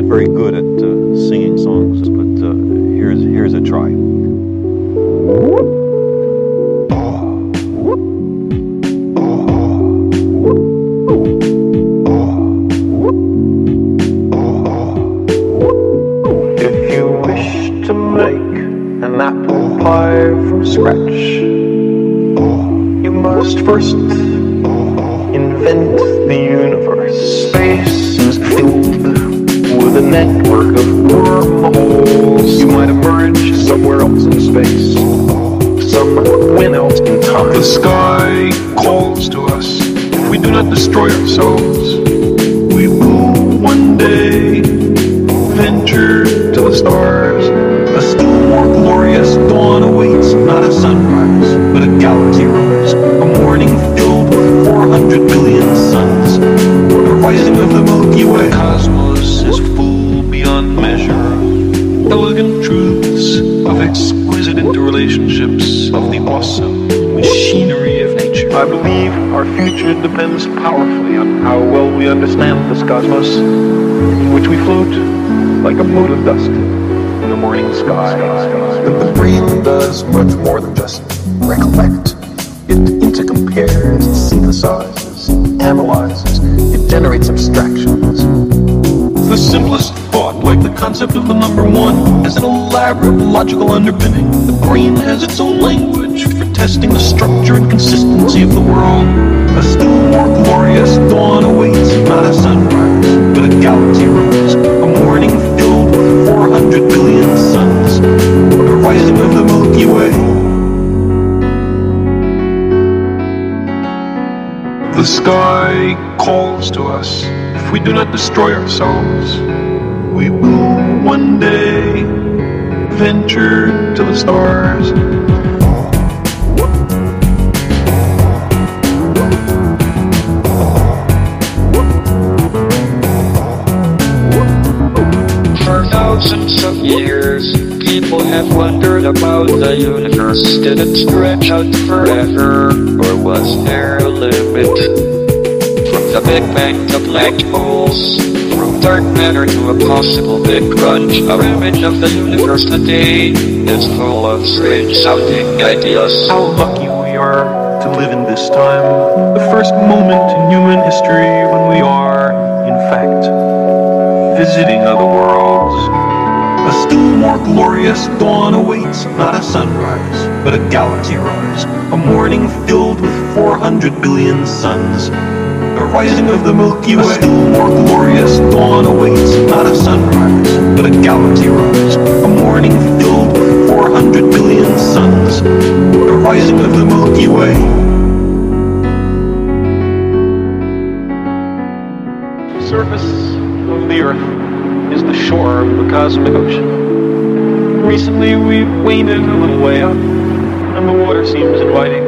not very good at uh, singing songs, but uh, here's here's a try. If you wish to make an apple pie from scratch, you must first invent the universe. Space a network of wormholes. You might emerge somewhere else in space, somewhere else in time. The sky calls to us. We do not destroy ourselves, exquisite interrelationships of the awesome machinery of nature. I believe our future depends powerfully on how well we understand this cosmos, in which we float like a mote of dust in the morning sky. But The brain does much more than just recollect. It intercompares, it synthesizes, it analyzes, it generates abstractions. The simplest like the concept of the number one, has an elaborate logical underpinning. The brain has its own language for testing the structure and consistency of the world. A still more glorious dawn awaits, not a sunrise, but a galaxy rise. A morning filled with 400 billion suns. The rising of the Milky Way. The sky calls to us. If we do not destroy ourselves, we will one day venture to the stars. For thousands of years, people have wondered about the universe. Did it stretch out forever, or was there a limit? From the Big Bang to black holes, from dark matter to a possible Big Crunch, our image of the universe today is full of strange sounding ideas. How lucky we are to live in this time, the first moment in human history when we are, in fact, visiting other worlds. A still more glorious dawn awaits, not a sunrise, but a galaxy rise. A morning filled with 400 billion suns. The rising of the Milky Way. A still more glorious Milky Way. The surface of the Earth is the shore of the cosmic ocean. Recently, we've waded a little way up, and the water seems inviting.